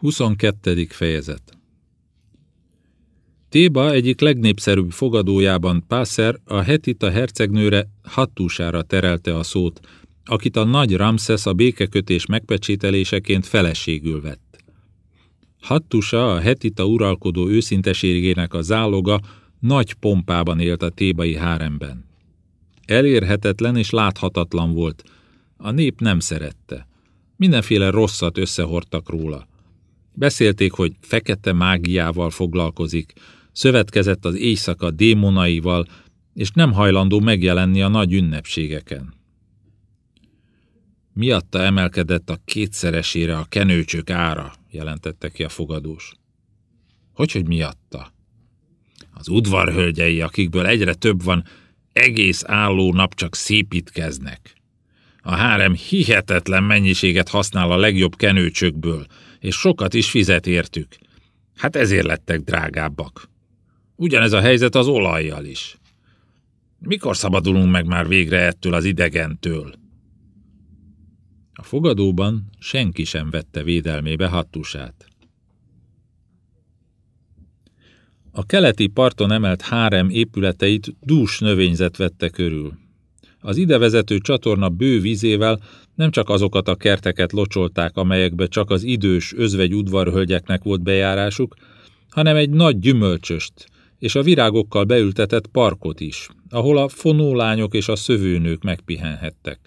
22. fejezet Téba egyik legnépszerűbb fogadójában Pászer a hetita hercegnőre Hattúsára terelte a szót, akit a nagy Ramszesz a békekötés megpecsételéseként feleségül vett. Hattusa, a hetita uralkodó őszinteségének a záloga, nagy pompában élt a tébai háremben. Elérhetetlen és láthatatlan volt, a nép nem szerette. Mindenféle rosszat összehordtak róla. Beszélték, hogy fekete mágiával foglalkozik, szövetkezett az éjszaka démonaival, és nem hajlandó megjelenni a nagy ünnepségeken. Miatta emelkedett a kétszeresére a kenőcsök ára, jelentette ki a fogadós. Hogy, hogy miatta? Az udvarhölgyei, akikből egyre több van, egész álló nap csak szépítkeznek. A hárem hihetetlen mennyiséget használ a legjobb kenőcsökből, és sokat is fizet értük. Hát ezért lettek drágábbak. Ugyanez a helyzet az olajjal is. Mikor szabadulunk meg már végre ettől az idegentől? A fogadóban senki sem vette védelmébe hattusát. A keleti parton emelt hárem épületeit dús növényzet vette körül. Az idevezető csatorna bő vízével nem csak azokat a kerteket locsolták, amelyekbe csak az idős özvegy udvarhölgyeknek volt bejárásuk, hanem egy nagy gyümölcsöst, és a virágokkal beültetett parkot is, ahol a fonólányok és a szövőnők megpihenhettek.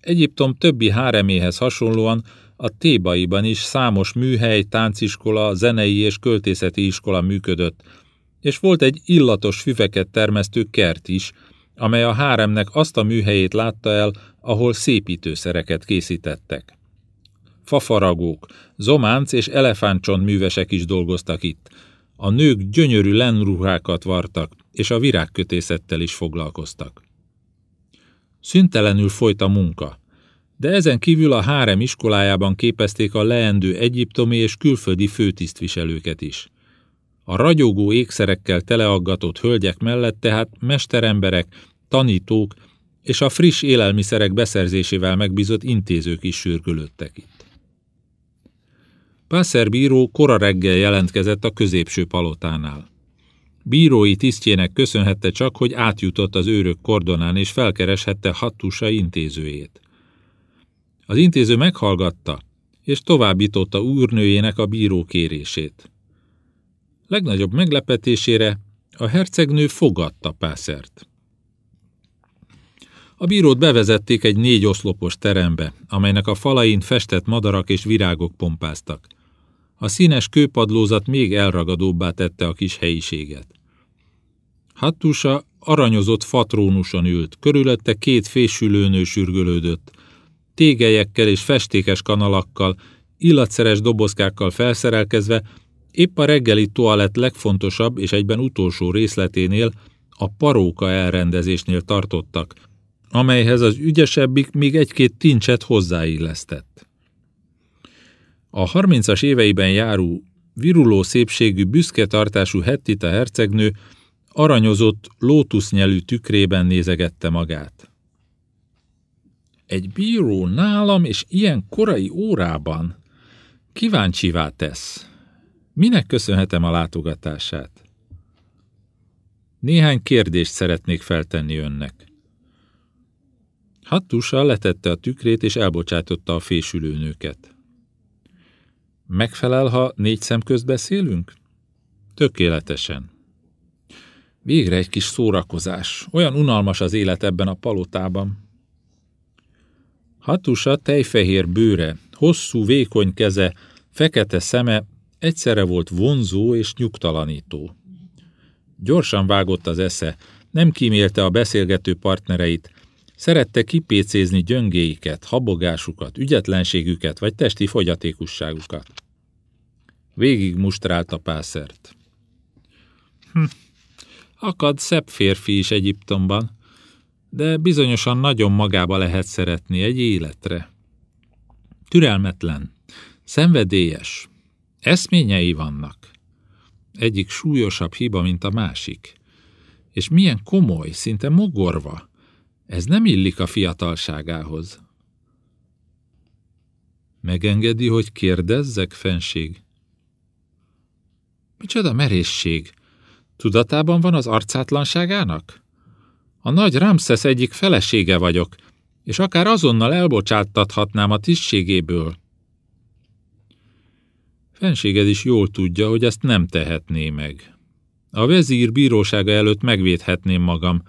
Egyiptom többi háreméhez hasonlóan a Tébaiban is számos műhely, tánciskola, zenei és költészeti iskola működött, és volt egy illatos füveket termesztő kert is, amely a háremnek azt a műhelyét látta el, ahol szépítőszereket készítettek. Fafaragók, zománc és elefántcsont művesek is dolgoztak itt. A nők gyönyörű lenruhákat vartak, és a virágkötészettel is foglalkoztak. Szüntelenül folyt a munka, de ezen kívül a hárem iskolájában képezték a leendő egyiptomi és külföldi főtisztviselőket is. A ragyogó ékszerekkel teleaggatott hölgyek mellett tehát mesteremberek, tanítók és a friss élelmiszerek beszerzésével megbízott intézők is sürgülődtek itt. Pászer bíró kora reggel jelentkezett a középső palotánál. Bírói tisztjének köszönhette csak, hogy átjutott az őrök kordonán és felkereshette Hattusa intézőjét. Az intéző meghallgatta, és továbbította úrnőjének a bíró kérését. Legnagyobb meglepetésére a hercegnő fogadta Pászert. A bírót bevezették egy négy oszlopos terembe, amelynek a falain festett madarak és virágok pompáztak. A színes kőpadlózat még elragadóbbá tette a kis helyiséget. Hattusa aranyozott fatrónuson ült, körülötte két fésülőnő sürgölődött, tégelyekkel és festékes kanalakkal, illatszeres dobozkákkal felszerelkezve, épp a reggeli toalett legfontosabb és egyben utolsó részleténél, a paróka elrendezésnél tartottak, amelyhez az ügyesebbik még egy-két tincset hozzáillesztett. A harmincas éveiben járó, viruló szépségű, büszke tartású Hettita hercegnő aranyozott, lótusznyelű tükrében nézegette magát. Egy bíró nálam és ilyen korai órában kíváncsivá tesz. Minek köszönhetem a látogatását? Néhány kérdést szeretnék feltenni önnek. Hattusa letette a tükrét és elbocsátotta a fésülőnőket. Megfelel, ha négy szem közt beszélünk? Tökéletesen. Végre egy kis szórakozás. Olyan unalmas az élet ebben a palotában. Hatusa tejfehér bőre, hosszú, vékony keze, fekete szeme egyszerre volt vonzó és nyugtalanító. Gyorsan vágott az esze, nem kímélte a beszélgető partnereit, Szerette kipécézni gyöngéiket, habogásukat, ügyetlenségüket vagy testi fogyatékusságukat. Végig mustrálta pászert. Hm. Akad szebb férfi is Egyiptomban, de bizonyosan nagyon magába lehet szeretni egy életre. Türelmetlen, szenvedélyes, eszményei vannak. Egyik súlyosabb hiba, mint a másik. És milyen komoly, szinte mogorva, ez nem illik a fiatalságához. Megengedi, hogy kérdezzek, fenség? Micsoda merészség! Tudatában van az arcátlanságának? A nagy Ramszesz egyik felesége vagyok, és akár azonnal elbocsáttathatnám a tisztségéből. Fenséged is jól tudja, hogy ezt nem tehetné meg. A vezír bírósága előtt megvédhetném magam,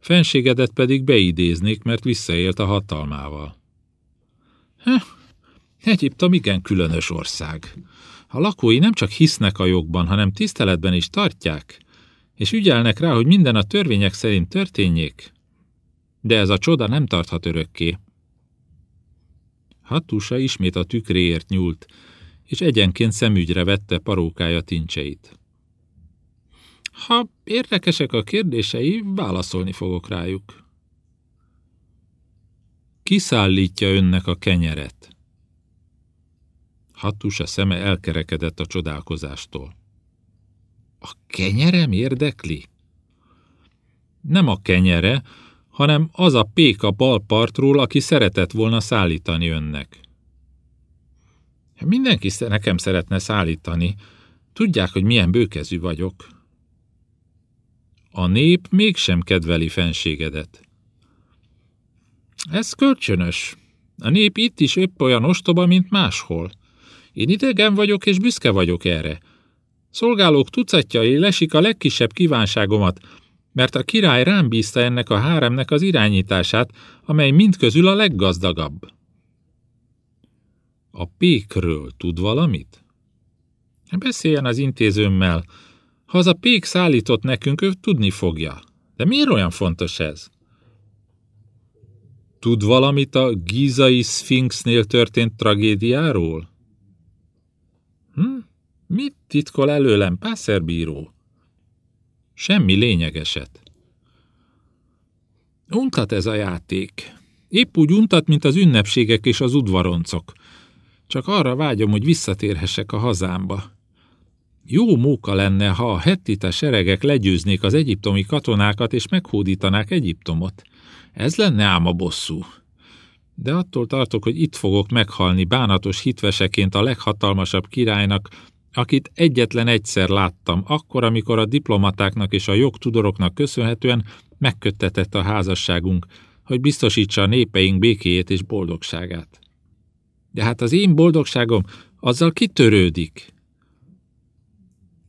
fenségedet pedig beidéznék, mert visszaélt a hatalmával. Heh, Egyiptom igen különös ország. A lakói nem csak hisznek a jogban, hanem tiszteletben is tartják, és ügyelnek rá, hogy minden a törvények szerint történjék. De ez a csoda nem tarthat örökké. Hattusa ismét a tükréért nyúlt, és egyenként szemügyre vette parókája tincseit. Ha érdekesek a kérdései, válaszolni fogok rájuk. Kiszállítja önnek a kenyeret? Hattusa szeme elkerekedett a csodálkozástól. A kenyerem érdekli? Nem a kenyere, hanem az a pék a bal partról, aki szeretett volna szállítani önnek. Mindenki nekem szeretne szállítani. Tudják, hogy milyen bőkezű vagyok. A nép mégsem kedveli fenségedet. Ez kölcsönös. A nép itt is épp olyan ostoba, mint máshol. Én idegen vagyok, és büszke vagyok erre. Szolgálók tucatjai lesik a legkisebb kívánságomat, mert a király rám bízta ennek a háremnek az irányítását, amely mindközül a leggazdagabb. A pékről tud valamit? Beszéljen az intézőmmel. Ha az a pék szállított nekünk, ő tudni fogja. De miért olyan fontos ez? Tud valamit a gízai szfinxnél történt tragédiáról? Hm? Mit titkol előlem, pászerbíró? Semmi lényegeset. Untat ez a játék. Épp úgy untat, mint az ünnepségek és az udvaroncok. Csak arra vágyom, hogy visszatérhessek a hazámba. Jó móka lenne, ha a hettita seregek legyőznék az egyiptomi katonákat és meghódítanák Egyiptomot. Ez lenne ám a bosszú. De attól tartok, hogy itt fogok meghalni bánatos hitveseként a leghatalmasabb királynak, akit egyetlen egyszer láttam, akkor, amikor a diplomatáknak és a jogtudoroknak köszönhetően megköttetett a házasságunk, hogy biztosítsa a népeink békéjét és boldogságát. De hát az én boldogságom azzal kitörődik.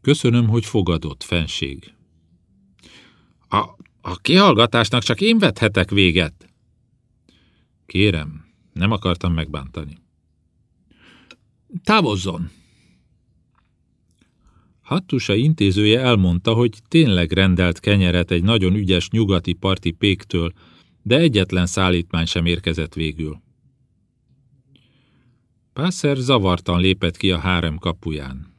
Köszönöm, hogy fogadott, fenség. A, a kihallgatásnak csak én vethetek véget. Kérem, nem akartam megbántani. Távozzon! Hattusa intézője elmondta, hogy tényleg rendelt kenyeret egy nagyon ügyes nyugati parti péktől, de egyetlen szállítmány sem érkezett végül. Pászer zavartan lépett ki a hárem kapuján.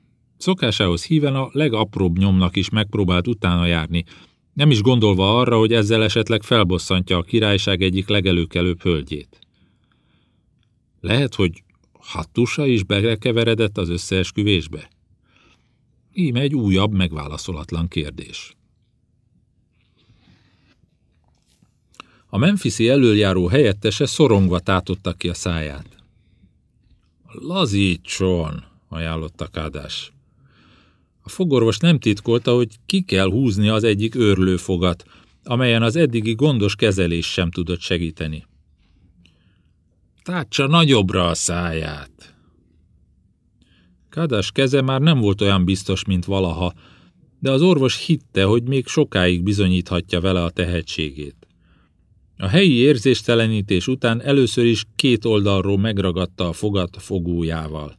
Szokásához híven a legapróbb nyomnak is megpróbált utána járni, nem is gondolva arra, hogy ezzel esetleg felbosszantja a királyság egyik legelőkelőbb hölgyét. Lehet, hogy Hattusa is belekeveredett az összeesküvésbe? Íme egy újabb, megválaszolatlan kérdés. A Memphisi előjáró helyettese szorongva tátotta ki a száját. Lazítson, ajánlotta Kádás. A fogorvos nem titkolta, hogy ki kell húzni az egyik őrlőfogat, amelyen az eddigi gondos kezelés sem tudott segíteni. Tátsa nagyobbra a száját. Kádás keze már nem volt olyan biztos, mint valaha, de az orvos hitte, hogy még sokáig bizonyíthatja vele a tehetségét. A helyi érzéstelenítés után először is két oldalról megragadta a fogat fogójával.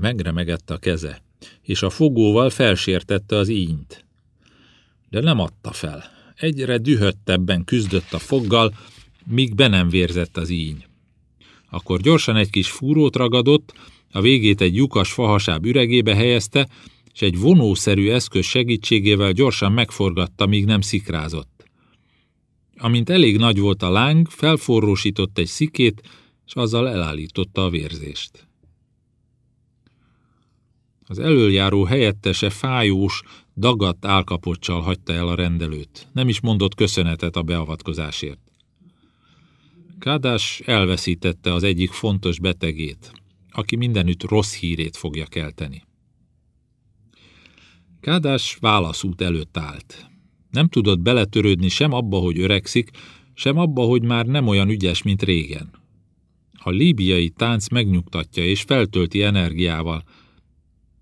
Megremegett a keze, és a fogóval felsértette az ínyt. De nem adta fel. Egyre dühöttebben küzdött a foggal, míg be nem vérzett az íny. Akkor gyorsan egy kis fúrót ragadott, a végét egy lyukas fahasáb üregébe helyezte, és egy vonószerű eszköz segítségével gyorsan megforgatta, míg nem szikrázott. Amint elég nagy volt a láng, felforrósított egy szikét, és azzal elállította a vérzést. Az elöljáró helyettese fájós, dagadt álkapocsal hagyta el a rendelőt. Nem is mondott köszönetet a beavatkozásért. Kádás elveszítette az egyik fontos betegét, aki mindenütt rossz hírét fogja kelteni. Kádás válaszút előtt állt. Nem tudott beletörődni sem abba, hogy öregszik, sem abba, hogy már nem olyan ügyes, mint régen. A líbiai tánc megnyugtatja és feltölti energiával,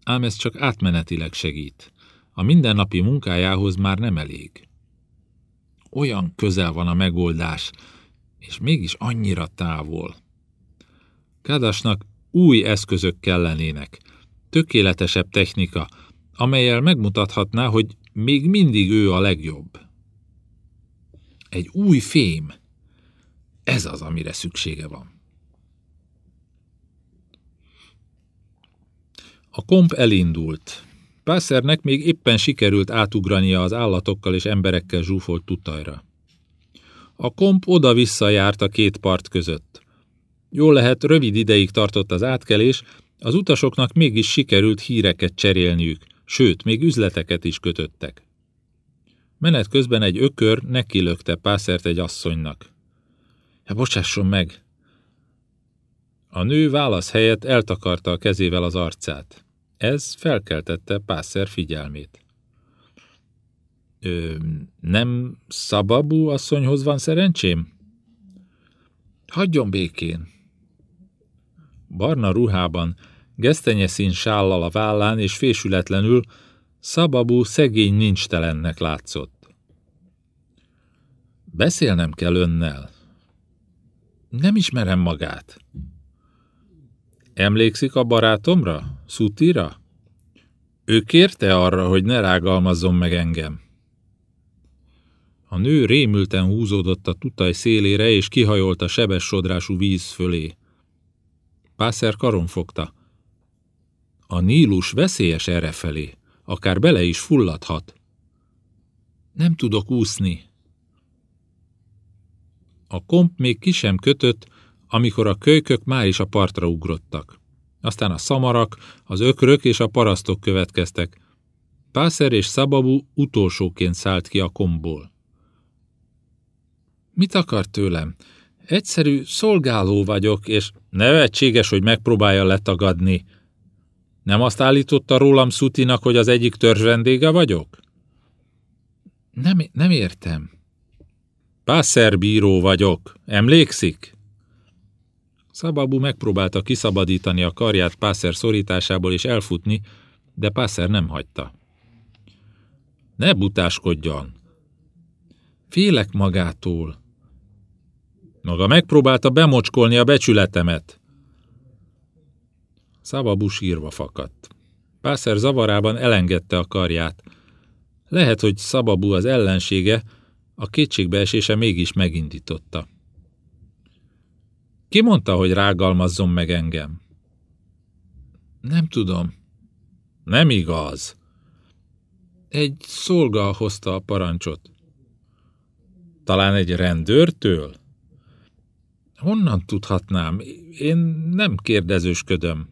ám ez csak átmenetileg segít. A mindennapi munkájához már nem elég. Olyan közel van a megoldás, és mégis annyira távol. Kádásnak új eszközök kellenének, tökéletesebb technika, amelyel megmutathatná, hogy még mindig ő a legjobb. Egy új fém. Ez az, amire szüksége van. A komp elindult. Pászernek még éppen sikerült átugrania az állatokkal és emberekkel zsúfolt tutajra. A komp oda-vissza járt a két part között. Jól lehet, rövid ideig tartott az átkelés, az utasoknak mégis sikerült híreket cserélniük, sőt, még üzleteket is kötöttek. Menet közben egy ökör nekilökte Pászert egy asszonynak. Ja, bocsásson meg! A nő válasz helyett eltakarta a kezével az arcát. Ez felkeltette Pászer figyelmét. Ö, nem Szababú asszonyhoz van szerencsém? Hagyjon békén. Barna ruhában, gesztenyeszín sállal a vállán és fésületlenül Szababú szegény nincs telennek látszott. Beszélnem kell önnel. Nem ismerem magát. Emlékszik a barátomra, Szutira? Ő kérte arra, hogy ne rágalmazzon meg engem. A nő rémülten húzódott a tutaj szélére, és kihajolt a sebes sodrású víz fölé. Pászer karon fogta. A Nílus veszélyes errefelé, akár bele is fulladhat. Nem tudok úszni. A komp még ki sem kötött, amikor a kölykök már is a partra ugrottak. Aztán a szamarak, az ökrök és a parasztok következtek. Pászer és Szababu utolsóként szállt ki a komból. Mit akar tőlem? Egyszerű szolgáló vagyok, és nevetséges, hogy megpróbálja letagadni. Nem azt állította rólam Szutinak, hogy az egyik törzs vendége vagyok? Nem, nem értem. Pászerbíró vagyok, emlékszik? Szababú megpróbálta kiszabadítani a karját Pászer szorításából és elfutni, de Pászer nem hagyta. Ne butáskodjon! Félek magától. Maga megpróbálta bemocskolni a becsületemet. Szababú sírva fakadt. Pászer zavarában elengedte a karját. Lehet, hogy Szababú az ellensége, a kétségbeesése mégis megindította. Ki mondta, hogy rágalmazzon meg engem? Nem tudom. Nem igaz. Egy szolga hozta a parancsot. Talán egy rendőrtől? Honnan tudhatnám? Én nem kérdezősködöm.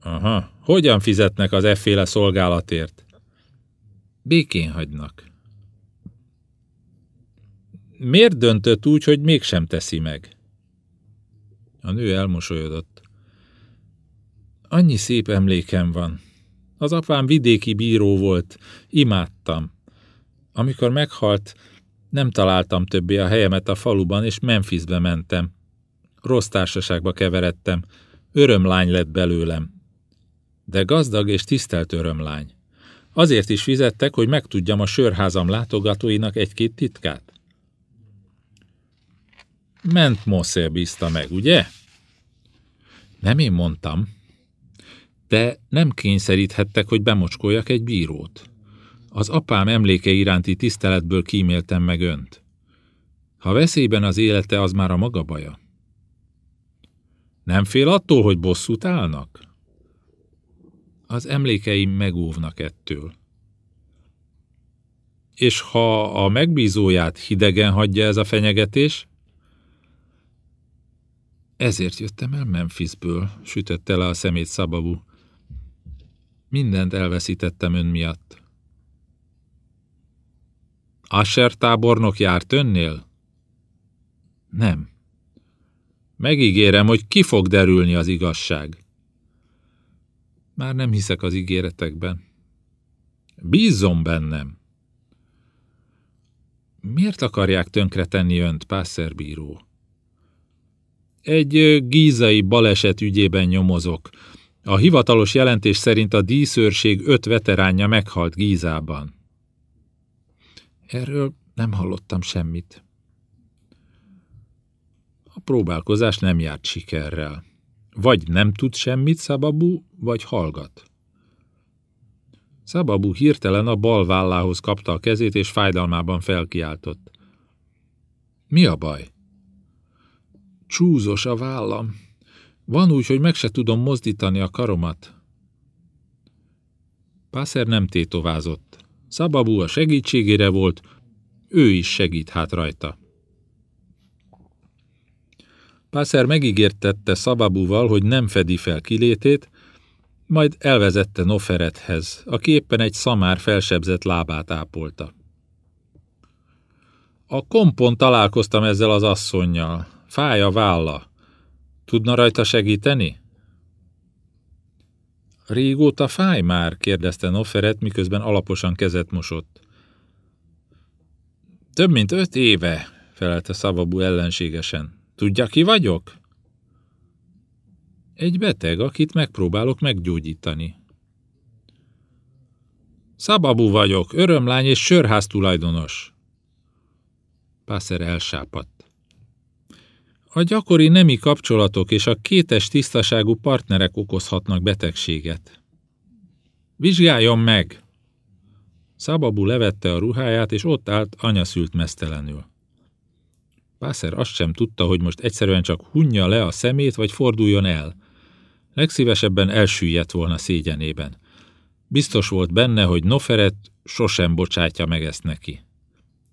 Aha, hogyan fizetnek az efféle szolgálatért? Békén hagynak. Miért döntött úgy, hogy mégsem teszi meg? A nő elmosolyodott. Annyi szép emlékem van. Az apám vidéki bíró volt, imádtam. Amikor meghalt, nem találtam többé a helyemet a faluban, és Memphisbe mentem. Rossz társaságba keveredtem. Örömlány lett belőlem. De gazdag és tisztelt örömlány. Azért is fizettek, hogy megtudjam a sörházam látogatóinak egy-két titkát. Ment Moszél bízta meg, ugye? Nem én mondtam. De nem kényszeríthettek, hogy bemocskoljak egy bírót. Az apám emléke iránti tiszteletből kíméltem meg önt. Ha veszélyben az élete, az már a maga baja. Nem fél attól, hogy bosszút állnak? Az emlékeim megóvnak ettől. És ha a megbízóját hidegen hagyja ez a fenyegetés? Ezért jöttem el Memphisből, sütötte le a szemét Szababú. Mindent elveszítettem ön miatt. Asher tábornok járt önnél? Nem. Megígérem, hogy ki fog derülni az igazság. Már nem hiszek az ígéretekben. Bízzom bennem. Miért akarják tönkretenni önt, pászerbíró? Egy gízai baleset ügyében nyomozok. A hivatalos jelentés szerint a díszőrség öt veteránja meghalt Gízában. Erről nem hallottam semmit. A próbálkozás nem járt sikerrel. Vagy nem tud semmit Szababú, vagy hallgat. Szababú hirtelen a bal vállához kapta a kezét, és fájdalmában felkiáltott. Mi a baj? Csúzos a vállam. Van úgy, hogy meg se tudom mozdítani a karomat. Pászer nem tétovázott. Szababú a segítségére volt, ő is segít hát rajta. Pászer megígértette Szababúval, hogy nem fedi fel kilétét, majd elvezette Noferethez, aki éppen egy szamár felsebzett lábát ápolta. A kompon találkoztam ezzel az asszonynal. Fáj a válla. Tudna rajta segíteni? Régóta fáj már? kérdezte Noferet, miközben alaposan kezet mosott. Több mint öt éve, felelte Szavabú ellenségesen. Tudja, ki vagyok? Egy beteg, akit megpróbálok meggyógyítani. Szababú vagyok, örömlány és sörház tulajdonos. Pászer elsápadt. A gyakori nemi kapcsolatok és a kétes tisztaságú partnerek okozhatnak betegséget. Vizsgáljon meg! Szababú levette a ruháját, és ott állt anyaszült mesztelenül. Pászer azt sem tudta, hogy most egyszerűen csak hunja le a szemét, vagy forduljon el. Legszívesebben elsüllyedt volna szégyenében. Biztos volt benne, hogy Noferet sosem bocsátja meg ezt neki.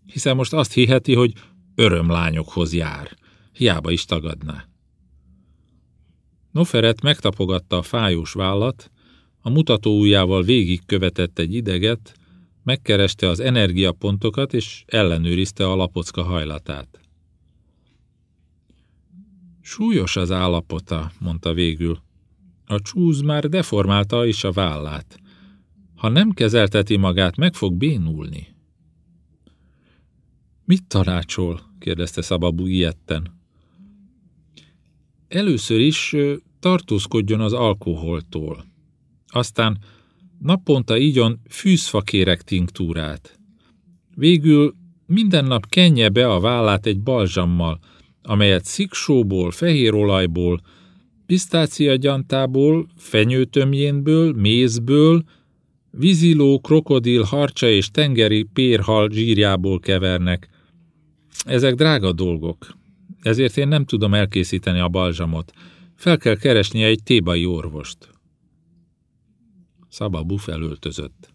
Hiszen most azt hiheti, hogy örömlányokhoz jár. Hiába is tagadná. Noferet megtapogatta a fájós vállat, a mutató ujjával végig követett egy ideget, megkereste az energiapontokat és ellenőrizte a lapocka hajlatát. Súlyos az állapota, mondta végül. A csúz már deformálta is a vállát. Ha nem kezelteti magát, meg fog bénulni. Mit tanácsol? kérdezte Szababú ilyetten. Először is tartózkodjon az alkoholtól. Aztán naponta ígyon fűzfakérek tinktúrát. Végül minden nap kenje be a vállát egy balzsammal, amelyet sziksóból, fehérolajból, pisztáciagyantából, fenyőtömjénből, mézből, víziló, krokodil, harcsa és tengeri pérhal zsírjából kevernek. Ezek drága dolgok, ezért én nem tudom elkészíteni a balzsamot. Fel kell keresnie egy tébai orvost. Szababú felöltözött.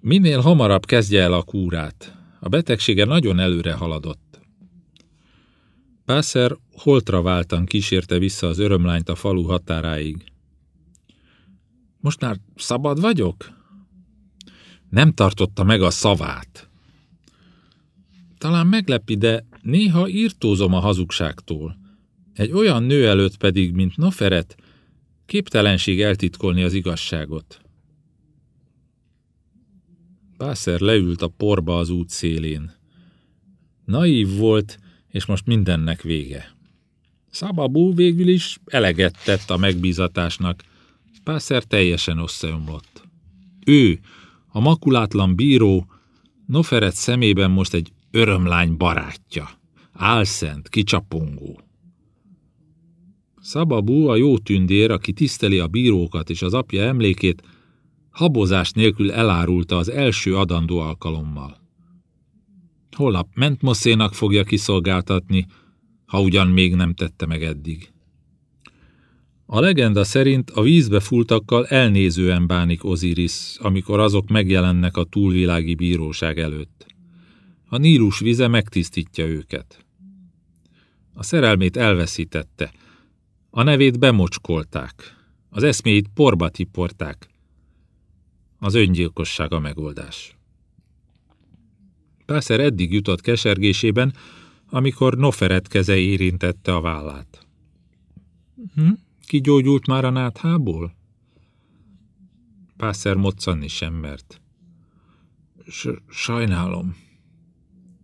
Minél hamarabb kezdje el a kúrát. A betegsége nagyon előre haladott. Pászer holtra váltan kísérte vissza az örömlányt a falu határáig. Most már szabad vagyok? Nem tartotta meg a szavát. Talán meglepi, de néha írtózom a hazugságtól. Egy olyan nő előtt pedig, mint Noferet, képtelenség eltitkolni az igazságot. Pászer leült a porba az út szélén. Naív volt, és most mindennek vége. Szababú végül is eleget tett a megbízatásnak, Pászer teljesen összeomlott. Ő, a makulátlan bíró, Noferet szemében most egy örömlány barátja, álszent, kicsapongó. Szababú, a jó tündér, aki tiszteli a bírókat és az apja emlékét, habozás nélkül elárulta az első adandó alkalommal. Holnap Mentmoszénak fogja kiszolgáltatni, ha ugyan még nem tette meg eddig. A legenda szerint a vízbe fultakkal elnézően bánik Osiris, amikor azok megjelennek a túlvilági bíróság előtt. A Nílus vize megtisztítja őket. A szerelmét elveszítette, a nevét bemocskolták, az eszméit porba tiporták. Az öngyilkosság a megoldás. Pászer eddig jutott kesergésében, amikor Noferet keze érintette a vállát. Hm? Kigyógyult már a náthából? Pászer moccanni sem mert. Sajnálom.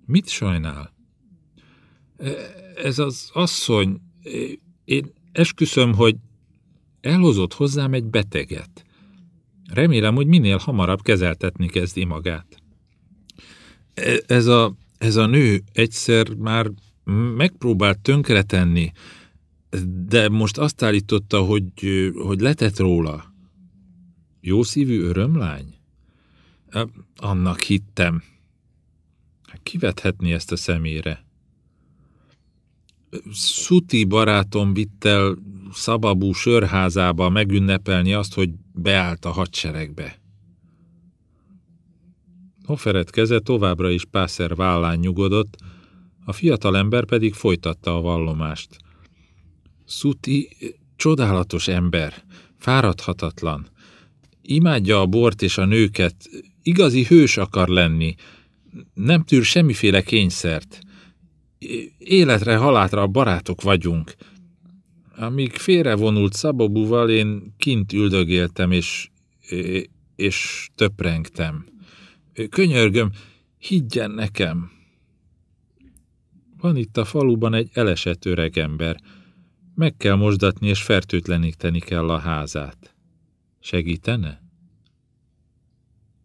Mit sajnál? Ez az asszony, én esküszöm, hogy elhozott hozzám egy beteget. Remélem, hogy minél hamarabb kezeltetni kezdi magát. E, ez a, ez a nő egyszer már megpróbált tönkretenni, de most azt állította, hogy, hogy letett róla. Jó szívű örömlány? Annak hittem. Kivethetni ezt a szemére? Szuti barátom vitt el Szababú sörházába megünnepelni azt, hogy beállt a hadseregbe. Hoferet keze továbbra is Pászer vállán nyugodott, a fiatalember pedig folytatta a vallomást. Szuti csodálatos ember, fáradhatatlan. Imádja a bort és a nőket, igazi hős akar lenni, nem tűr semmiféle kényszert. Életre, halátra barátok vagyunk. Amíg félrevonult Szabobúval, én kint üldögéltem, és, és töprengtem. Könyörgöm, higgyen nekem! Van itt a faluban egy elesett öreg ember. Meg kell mosdatni, és fertőtleníteni kell a házát. Segítene?